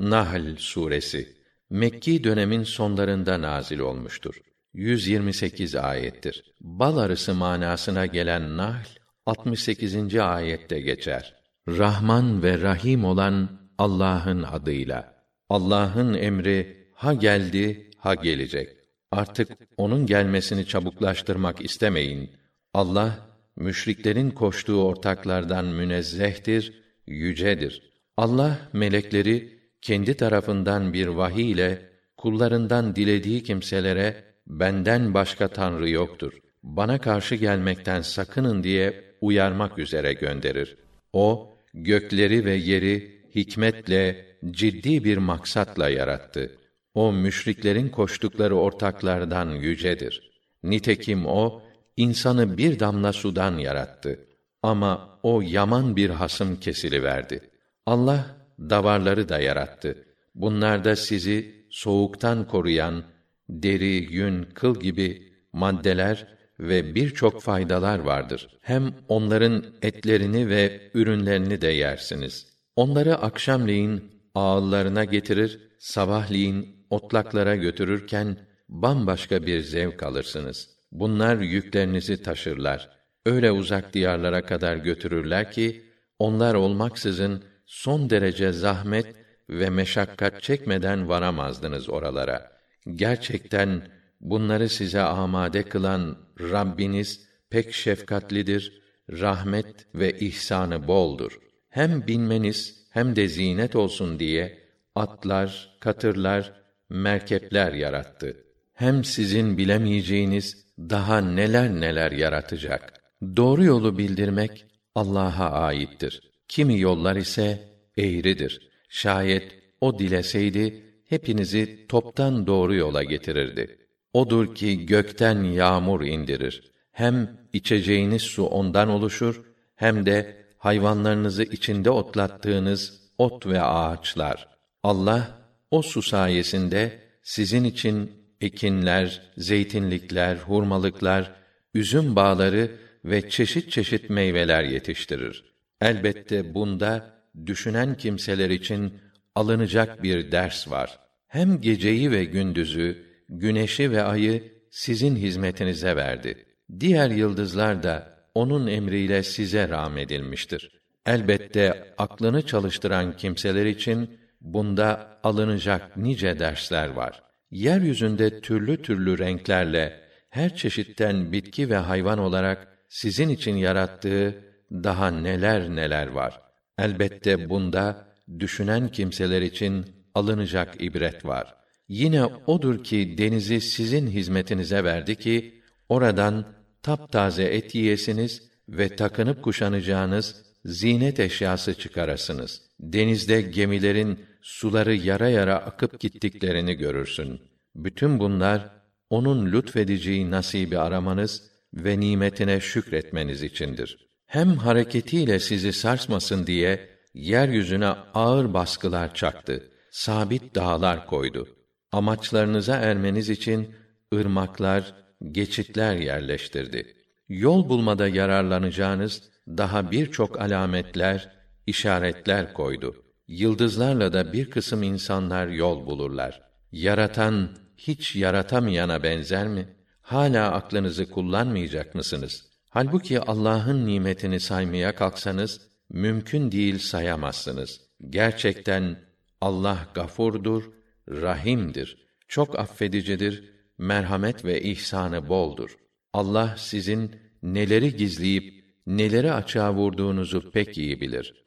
Nahl suresi Mekki dönemin sonlarında nazil olmuştur. 128 ayettir. Bal arısı manasına gelen Nahl 68. ayette geçer. Rahman ve Rahim olan Allah'ın adıyla. Allah'ın emri ha geldi ha gelecek. Artık onun gelmesini çabuklaştırmak istemeyin. Allah müşriklerin koştuğu ortaklardan münezzehtir, yücedir. Allah melekleri kendi tarafından bir vahiy ile kullarından dilediği kimselere benden başka tanrı yoktur. Bana karşı gelmekten sakının diye uyarmak üzere gönderir. O gökleri ve yeri hikmetle ciddi bir maksatla yarattı. O müşriklerin koştukları ortaklardan yücedir. Nitekim o insanı bir damla sudan yarattı. Ama o yaman bir hasım kesiliverdi. Allah davarları da yarattı. Bunlarda sizi soğuktan koruyan deri, yün, kıl gibi maddeler ve birçok faydalar vardır. Hem onların etlerini ve ürünlerini de yersiniz. Onları akşamleyin ağıllarına getirir, sabahleyin otlaklara götürürken bambaşka bir zevk alırsınız. Bunlar yüklerinizi taşırlar. Öyle uzak diyarlara kadar götürürler ki onlar olmaksızın son derece zahmet ve meşakkat çekmeden varamazdınız oralara. Gerçekten bunları size amade kılan Rabbiniz pek şefkatlidir, rahmet ve ihsanı boldur. Hem binmeniz hem de zinet olsun diye atlar, katırlar, merkepler yarattı. Hem sizin bilemeyeceğiniz daha neler neler yaratacak. Doğru yolu bildirmek Allah'a aittir. Kimi yollar ise eğridir. Şayet o dileseydi hepinizi toptan doğru yola getirirdi. Odur ki gökten yağmur indirir. Hem içeceğiniz su ondan oluşur hem de hayvanlarınızı içinde otlattığınız ot ve ağaçlar. Allah o su sayesinde sizin için ekinler, zeytinlikler, hurmalıklar, üzüm bağları ve çeşit çeşit meyveler yetiştirir. Elbette bunda düşünen kimseler için alınacak bir ders var. Hem geceyi ve gündüzü, güneşi ve ayı sizin hizmetinize verdi. Diğer yıldızlar da onun emriyle size rahmedilmiştir. Elbette aklını çalıştıran kimseler için bunda alınacak nice dersler var. Yeryüzünde türlü türlü renklerle her çeşitten bitki ve hayvan olarak sizin için yarattığı daha neler neler var. Elbette bunda düşünen kimseler için alınacak ibret var. Yine odur ki denizi sizin hizmetinize verdi ki oradan taptaze et yiyesiniz ve takınıp kuşanacağınız zinet eşyası çıkarasınız. Denizde gemilerin suları yara yara akıp gittiklerini görürsün. Bütün bunlar onun lütfedeceği nasibi aramanız ve nimetine şükretmeniz içindir. Hem hareketiyle sizi sarsmasın diye yeryüzüne ağır baskılar çaktı. Sabit dağlar koydu. Amaçlarınıza ermeniz için ırmaklar, geçitler yerleştirdi. Yol bulmada yararlanacağınız daha birçok alametler, işaretler koydu. Yıldızlarla da bir kısım insanlar yol bulurlar. Yaratan hiç yaratamayana benzer mi? Hala aklınızı kullanmayacak mısınız? Halbuki Allah'ın nimetini saymaya kalksanız mümkün değil sayamazsınız. Gerçekten Allah gafurdur, rahimdir. Çok affedicidir, merhamet ve ihsanı boldur. Allah sizin neleri gizleyip neleri açığa vurduğunuzu pek iyi bilir.